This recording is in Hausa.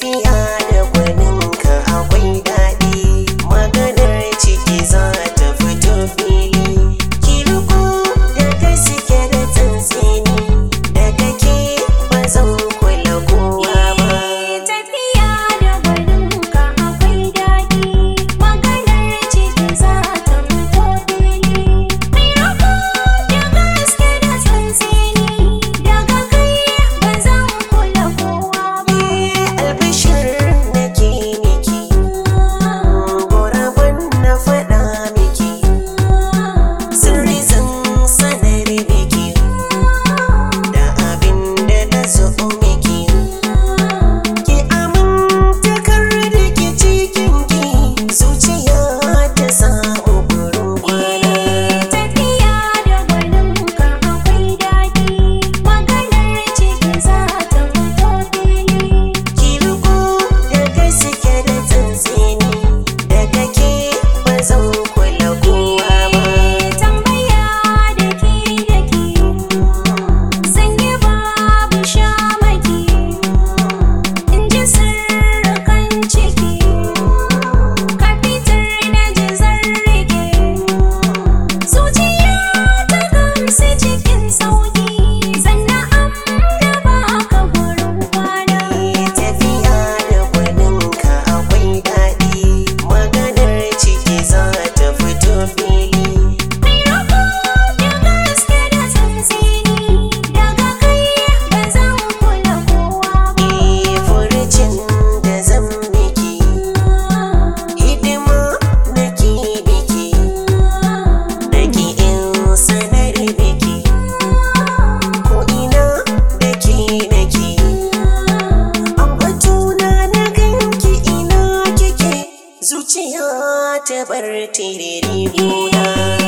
tafiya da gwaninka tiriri gona.